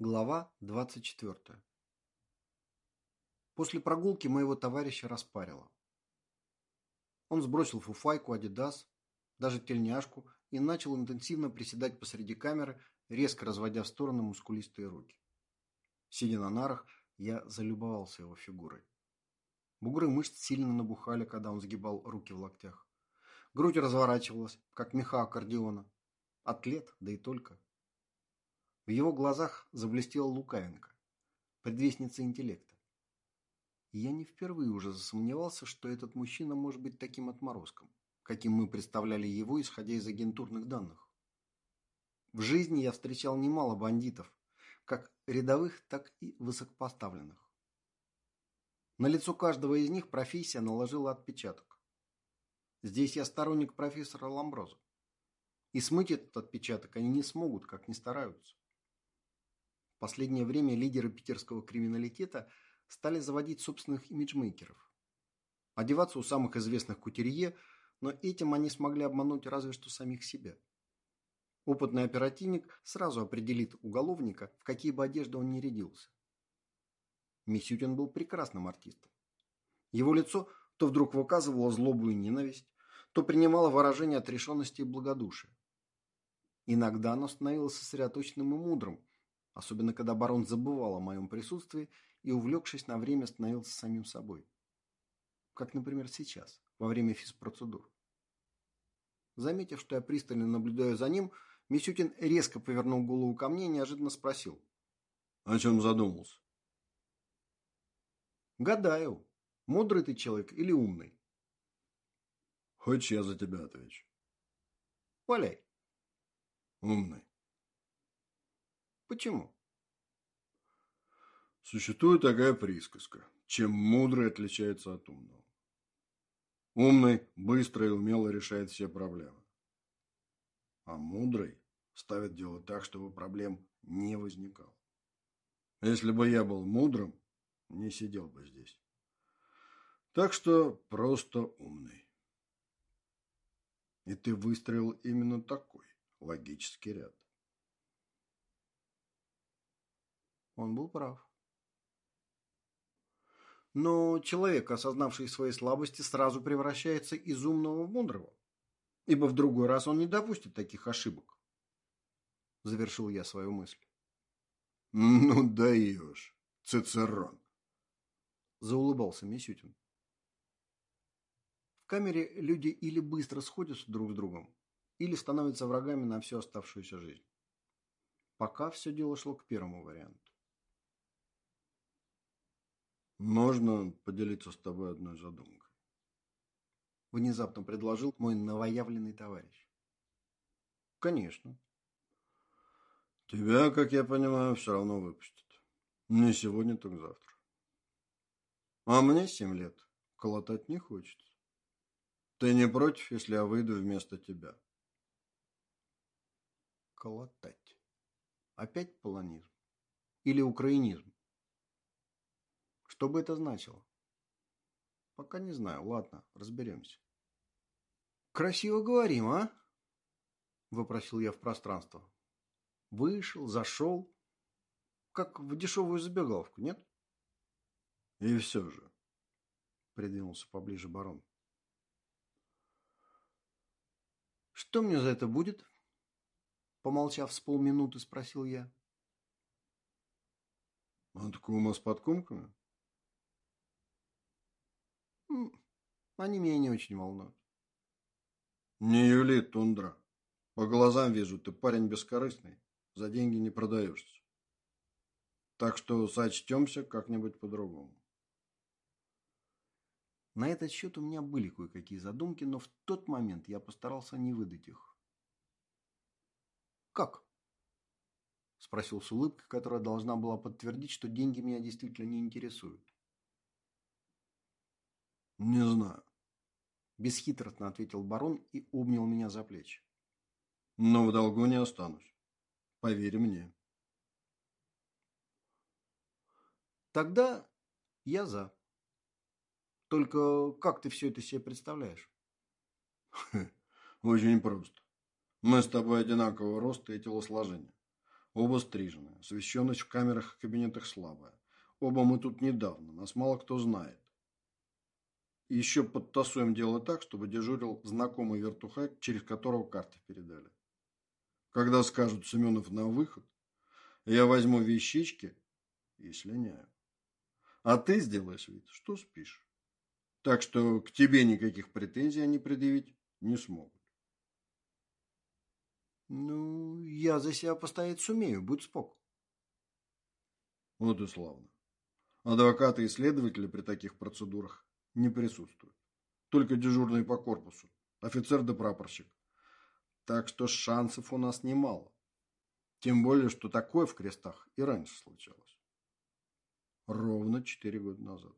Глава 24. После прогулки моего товарища распарило. Он сбросил фуфайку, адидас, даже тельняшку и начал интенсивно приседать посреди камеры, резко разводя в стороны мускулистые руки. Сидя на нарах, я залюбовался его фигурой. Бугры мышц сильно набухали, когда он сгибал руки в локтях. Грудь разворачивалась, как меха аккордеона. Атлет, да и только. В его глазах заблестела Лукавенко, предвестница интеллекта. И я не впервые уже засомневался, что этот мужчина может быть таким отморозком, каким мы представляли его, исходя из агентурных данных. В жизни я встречал немало бандитов, как рядовых, так и высокопоставленных. На лицо каждого из них профессия наложила отпечаток. Здесь я сторонник профессора Ламброза. И смыть этот отпечаток они не смогут, как ни стараются. Последнее время лидеры питерского криминалитета стали заводить собственных имиджмейкеров. Одеваться у самых известных кутерье, но этим они смогли обмануть разве что самих себя. Опытный оперативник сразу определит уголовника, в какие бы одежды он ни рядился. Мисютин был прекрасным артистом. Его лицо то вдруг выказывало злобу и ненависть, то принимало выражение отрешенности и благодушия. Иногда оно становилось сосредоточенным и мудрым, особенно когда барон забывал о моем присутствии и, увлекшись на время, становился самим собой. Как, например, сейчас, во время физпроцедур. Заметив, что я пристально наблюдаю за ним, Мисютин резко повернул голову ко мне и неожиданно спросил. О чем задумался? Гадаю, мудрый ты человек или умный? Хочешь, я за тебя отвечу? Валяй. Умный. Почему? Существует такая присказка. Чем мудрый отличается от умного. Умный быстро и умело решает все проблемы. А мудрый ставит дело так, чтобы проблем не возникало. Если бы я был мудрым, не сидел бы здесь. Так что просто умный. И ты выстроил именно такой логический ряд. Он был прав. Но человек, осознавший свои слабости, сразу превращается из умного в мудрого. Ибо в другой раз он не допустит таких ошибок. Завершил я свою мысль. Ну даешь, Цицерон. Заулыбался Мисютин. В камере люди или быстро сходятся друг с другом, или становятся врагами на всю оставшуюся жизнь. Пока все дело шло к первому варианту. Можно поделиться с тобой одной задумкой? Внезапно предложил мой новоявленный товарищ. Конечно. Тебя, как я понимаю, все равно выпустят. Не сегодня, так завтра. А мне семь лет. Колотать не хочется. Ты не против, если я выйду вместо тебя? Колотать. Опять полонизм? Или украинизм? Что бы это значило? Пока не знаю. Ладно, разберемся. Красиво говорим, а? Вопросил я в пространство. Вышел, зашел. Как в дешевую забегаловку, нет? И все же. Придвинулся поближе барон. Что мне за это будет? Помолчав с полминуты, спросил я. От кума с подкумками? Они меня не очень волнуют. Не юли, тундра. По глазам вижу, ты парень бескорыстный. За деньги не продаешься. Так что сочтемся как-нибудь по-другому. На этот счет у меня были кое-какие задумки, но в тот момент я постарался не выдать их. «Как?» – спросил с улыбкой, которая должна была подтвердить, что деньги меня действительно не интересуют. «Не знаю», – бесхитростно ответил барон и обнял меня за плечи. «Но в долгу не останусь. Поверь мне». «Тогда я за. Только как ты все это себе представляешь?» «Очень просто. Мы с тобой одинакового роста и телосложения. Оба стрижены. Освещенность в камерах и кабинетах слабая. Оба мы тут недавно, нас мало кто знает. Еще подтасуем дело так, чтобы дежурил знакомый вертухай, через которого карты передали. Когда скажут Семенов на выход, я возьму вещички и слиняю. А ты сделаешь вид, что спишь. Так что к тебе никаких претензий они предъявить не смогут. Ну, я за себя постоять сумею, будь спок. Вот и славно. Адвокаты и следователи при таких процедурах не присутствуют. Только дежурные по корпусу, офицер да прапорщик. Так что шансов у нас немало. Тем более, что такое в крестах и раньше случалось. Ровно четыре года назад.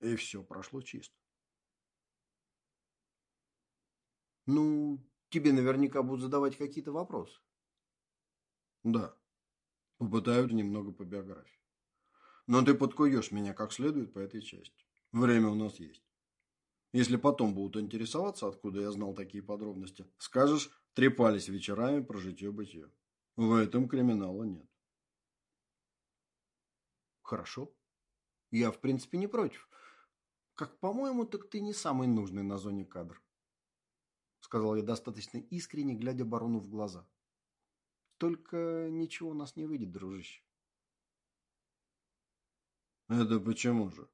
И все прошло чисто. Ну, Тебе наверняка будут задавать какие-то вопросы. Да. Попытают немного по биографии. Но ты подкуешь меня как следует по этой части. Время у нас есть. Если потом будут интересоваться, откуда я знал такие подробности, скажешь, трепались вечерами про житье-бытие. В этом криминала нет. Хорошо. Я, в принципе, не против. Как по-моему, так ты не самый нужный на зоне кадр сказал я достаточно искренне, глядя барону в глаза. Только ничего у нас не выйдет, дружище. Это почему же?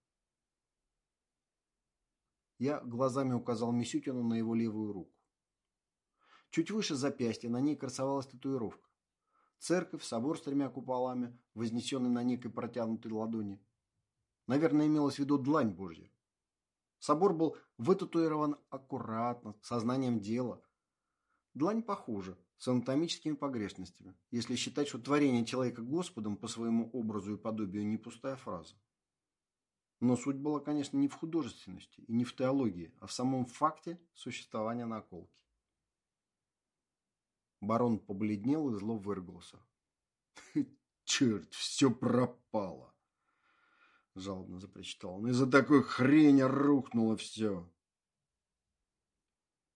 Я глазами указал Мисютину на его левую руку. Чуть выше запястья на ней красовалась татуировка. Церковь, собор с тремя куполами, вознесенный на некой протянутой ладони. Наверное, имелось в виду длань Божья. Собор был вытатуирован аккуратно, сознанием дела. Длань похуже, с анатомическими погрешностями, если считать, что творение человека Господом по своему образу и подобию не пустая фраза. Но суть была, конечно, не в художественности и не в теологии, а в самом факте существования наколки. Барон побледнел и зло выругался. «Черт, все пропало!» — жалобно запричитал он. «Из-за такой хрени рухнуло все!»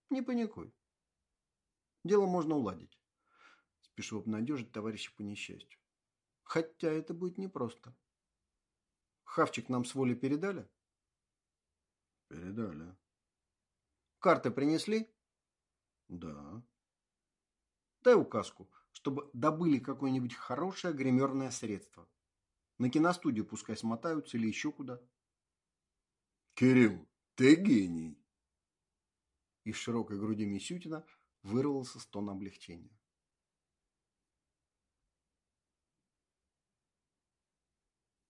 «Не паникуй. Дело можно уладить. Спешу обнадежить товарища по несчастью. Хотя это будет непросто. Хавчик нам с воли передали?» «Передали». «Карты принесли?» «Да». «Дай указку, чтобы добыли какое-нибудь хорошее гримерное средство. На киностудию пускай смотаются или еще куда. Кирилл, ты гений. Из широкой груди Мисютина вырвался стон облегчения.